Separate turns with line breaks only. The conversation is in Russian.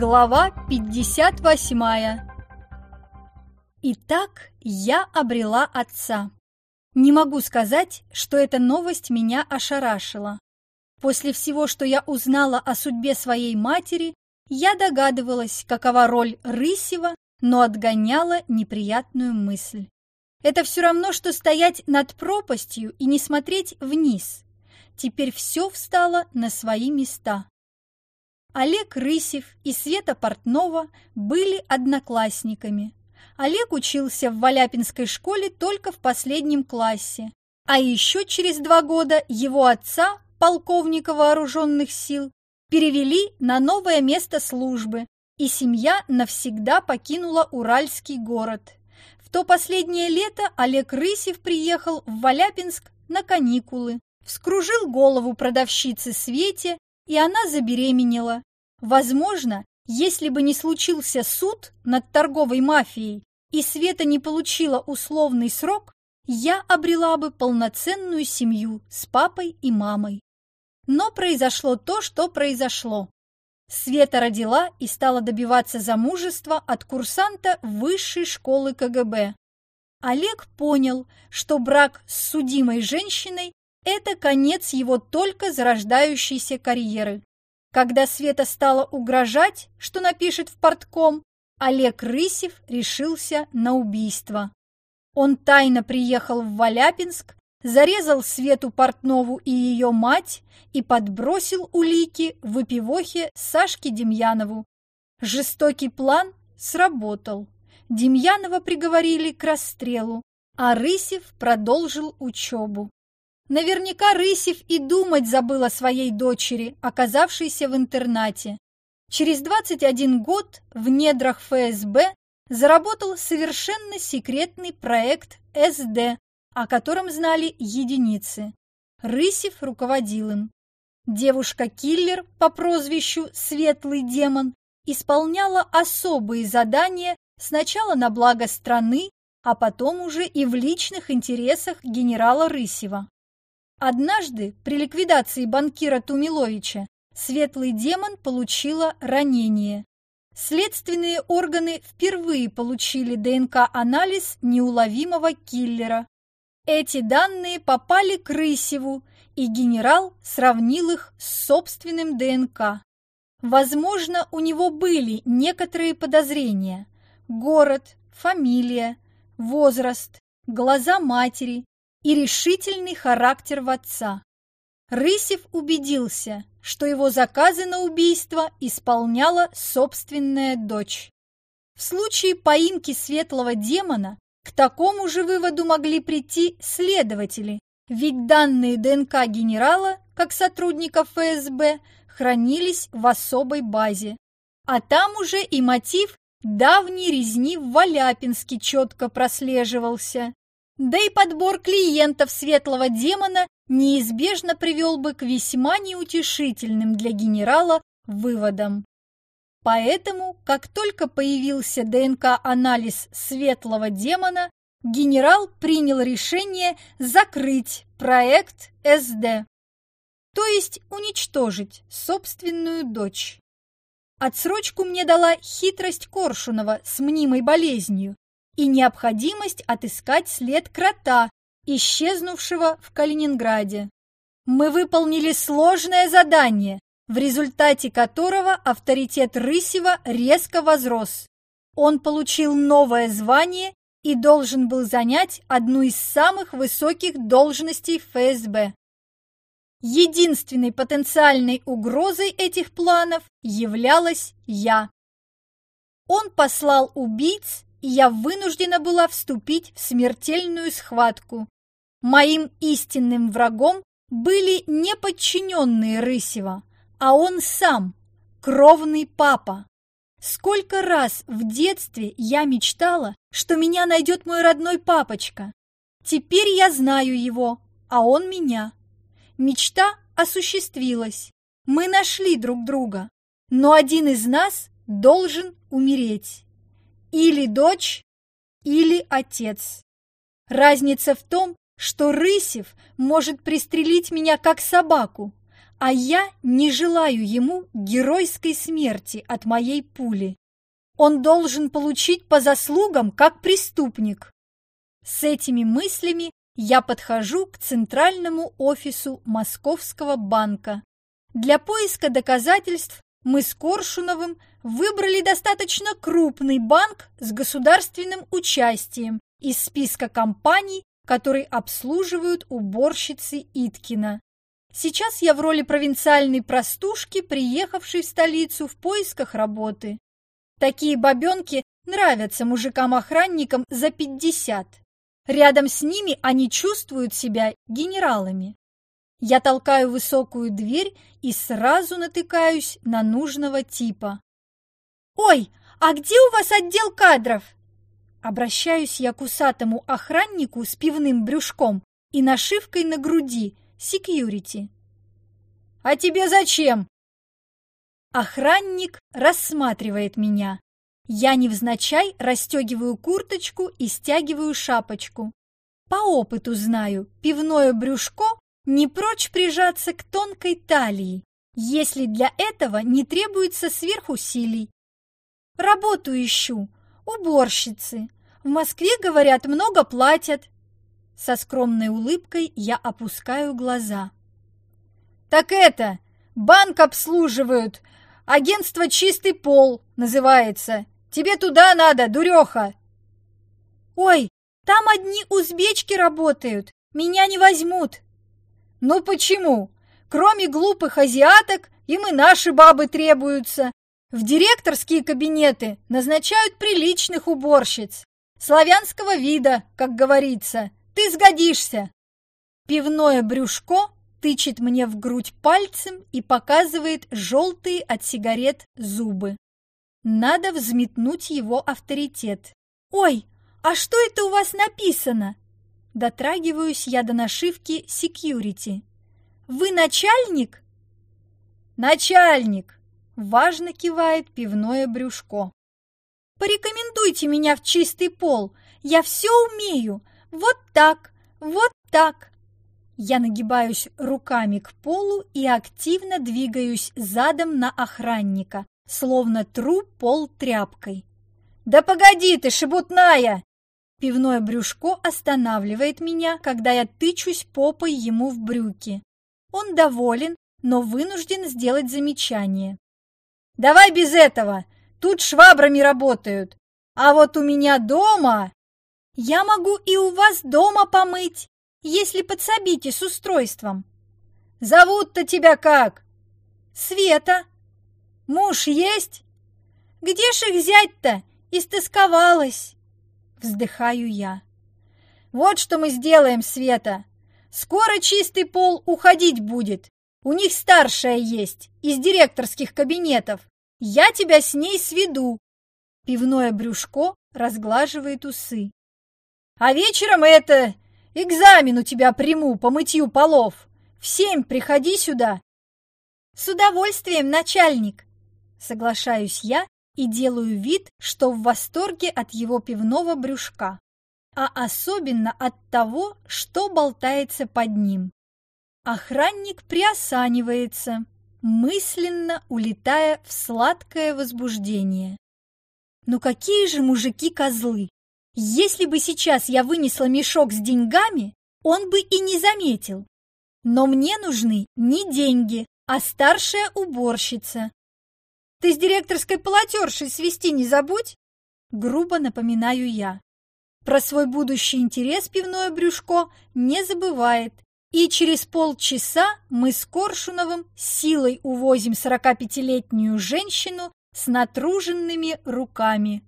Глава 58 Итак, я обрела отца. Не могу сказать, что эта новость меня ошарашила. После всего, что я узнала о судьбе своей матери, я догадывалась, какова роль Рысева, но отгоняла неприятную мысль. Это все равно, что стоять над пропастью и не смотреть вниз. Теперь все встало на свои места. Олег Рысев и Света Портнова были одноклассниками. Олег учился в Валяпинской школе только в последнем классе, а еще через два года его отца, полковника вооруженных сил, перевели на новое место службы, и семья навсегда покинула Уральский город. В то последнее лето Олег Рысев приехал в Валяпинск на каникулы вскружил голову продавщице Свете, и она забеременела. Возможно, если бы не случился суд над торговой мафией, и Света не получила условный срок, я обрела бы полноценную семью с папой и мамой. Но произошло то, что произошло. Света родила и стала добиваться замужества от курсанта высшей школы КГБ. Олег понял, что брак с судимой женщиной это конец его только зарождающейся карьеры. Когда Света стала угрожать, что напишет в портком, Олег Рысев решился на убийство. Он тайно приехал в Валяпинск, зарезал Свету Портнову и ее мать и подбросил улики в эпивохе Сашке Демьянову. Жестокий план сработал. Демьянова приговорили к расстрелу, а Рысев продолжил учебу. Наверняка Рысев и думать забыл о своей дочери, оказавшейся в интернате. Через 21 год в недрах ФСБ заработал совершенно секретный проект СД, о котором знали единицы. Рысев руководил им. Девушка-киллер по прозвищу «Светлый демон» исполняла особые задания сначала на благо страны, а потом уже и в личных интересах генерала Рысева. Однажды при ликвидации банкира Тумиловича светлый демон получила ранение. Следственные органы впервые получили ДНК-анализ неуловимого киллера. Эти данные попали к Рысеву, и генерал сравнил их с собственным ДНК. Возможно, у него были некоторые подозрения. Город, фамилия, возраст, глаза матери, и решительный характер в отца. Рысев убедился, что его заказы на убийство исполняла собственная дочь. В случае поимки светлого демона к такому же выводу могли прийти следователи, ведь данные ДНК генерала, как сотрудников ФСБ, хранились в особой базе. А там уже и мотив давней резни в Валяпинске четко прослеживался. Да и подбор клиентов светлого демона неизбежно привел бы к весьма неутешительным для генерала выводам. Поэтому, как только появился ДНК-анализ светлого демона, генерал принял решение закрыть проект СД, то есть уничтожить собственную дочь. Отсрочку мне дала хитрость Коршунова с мнимой болезнью, и необходимость отыскать след крота, исчезнувшего в Калининграде. Мы выполнили сложное задание, в результате которого авторитет Рысева резко возрос. Он получил новое звание и должен был занять одну из самых высоких должностей ФСБ. Единственной потенциальной угрозой этих планов являлась я. Он послал убийц и я вынуждена была вступить в смертельную схватку. Моим истинным врагом были не подчиненные Рысева, а он сам, кровный папа. Сколько раз в детстве я мечтала, что меня найдет мой родной папочка. Теперь я знаю его, а он меня. Мечта осуществилась. Мы нашли друг друга, но один из нас должен умереть. Или дочь, или отец. Разница в том, что Рысев может пристрелить меня как собаку, а я не желаю ему геройской смерти от моей пули. Он должен получить по заслугам, как преступник. С этими мыслями я подхожу к центральному офису Московского банка. Для поиска доказательств мы с Коршуновым выбрали достаточно крупный банк с государственным участием из списка компаний, которые обслуживают уборщицы Иткина. Сейчас я в роли провинциальной простушки, приехавшей в столицу в поисках работы. Такие бабенки нравятся мужикам-охранникам за пятьдесят. Рядом с ними они чувствуют себя генералами. Я толкаю высокую дверь и сразу натыкаюсь на нужного типа. «Ой, а где у вас отдел кадров?» Обращаюсь я к усатому охраннику с пивным брюшком и нашивкой на груди «Секьюрити». «А тебе зачем?» Охранник рассматривает меня. Я невзначай расстегиваю курточку и стягиваю шапочку. По опыту знаю, пивное брюшко не прочь прижаться к тонкой талии, если для этого не требуется сверхусилий. Работу ищу, уборщицы. В Москве, говорят, много платят. Со скромной улыбкой я опускаю глаза. Так это, банк обслуживают, Агентство «Чистый пол» называется. Тебе туда надо, дуреха!» «Ой, там одни узбечки работают, меня не возьмут!» «Ну почему? Кроме глупых азиаток, им и наши бабы требуются. В директорские кабинеты назначают приличных уборщиц. Славянского вида, как говорится. Ты сгодишься!» Пивное брюшко тычет мне в грудь пальцем и показывает желтые от сигарет зубы. Надо взметнуть его авторитет. «Ой, а что это у вас написано?» Дотрагиваюсь я до нашивки «Секьюрити». «Вы начальник?» «Начальник!» – важно кивает пивное брюшко. «Порекомендуйте меня в чистый пол, я все умею, вот так, вот так!» Я нагибаюсь руками к полу и активно двигаюсь задом на охранника, словно тру пол тряпкой. «Да погоди ты, шебутная!» Пивное брюшко останавливает меня, когда я тычусь попой ему в брюки. Он доволен, но вынужден сделать замечание. «Давай без этого! Тут швабрами работают! А вот у меня дома...» «Я могу и у вас дома помыть!» если подсобите с устройством. Зовут-то тебя как? Света. Муж есть? Где ж их взять-то? Истосковалась. Вздыхаю я. Вот что мы сделаем, Света. Скоро чистый пол уходить будет. У них старшая есть, из директорских кабинетов. Я тебя с ней сведу. Пивное брюшко разглаживает усы. А вечером это Экзамен у тебя приму по мытью полов. В семь приходи сюда. С удовольствием, начальник. Соглашаюсь я и делаю вид, что в восторге от его пивного брюшка, а особенно от того, что болтается под ним. Охранник приосанивается, мысленно улетая в сладкое возбуждение. Ну какие же мужики козлы! Если бы сейчас я вынесла мешок с деньгами, он бы и не заметил. Но мне нужны не деньги, а старшая уборщица. Ты с директорской полотершей свести не забудь, грубо напоминаю я. Про свой будущий интерес пивное брюшко не забывает. И через полчаса мы с Коршуновым силой увозим 45-летнюю женщину с натруженными руками.